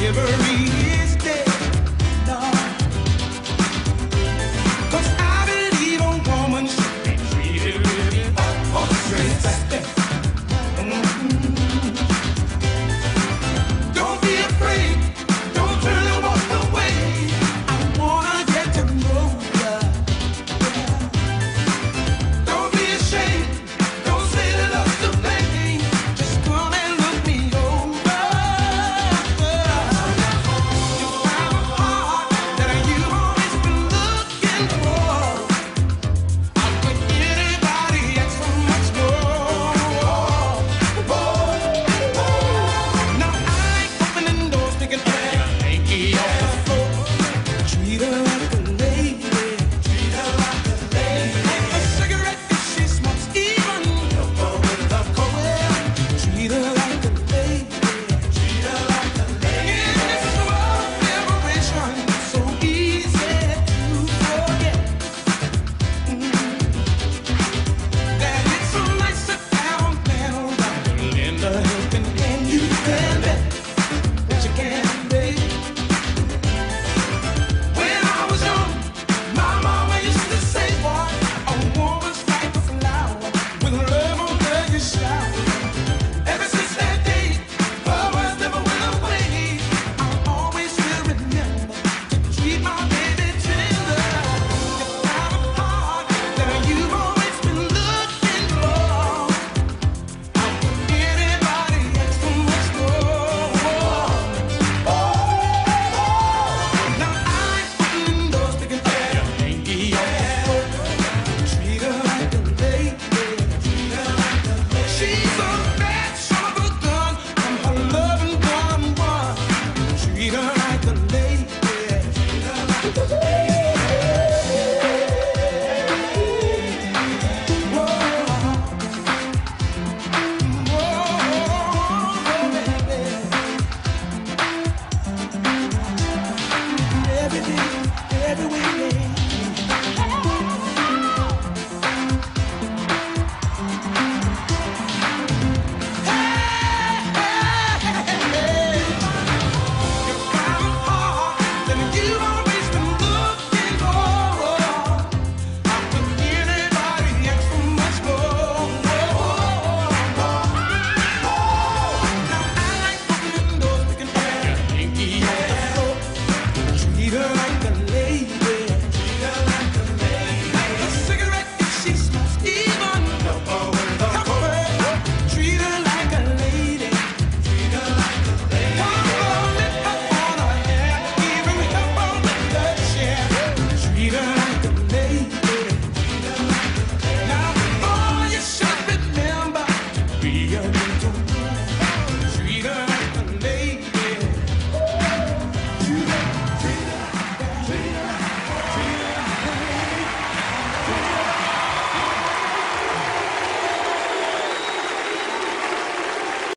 Give ever be.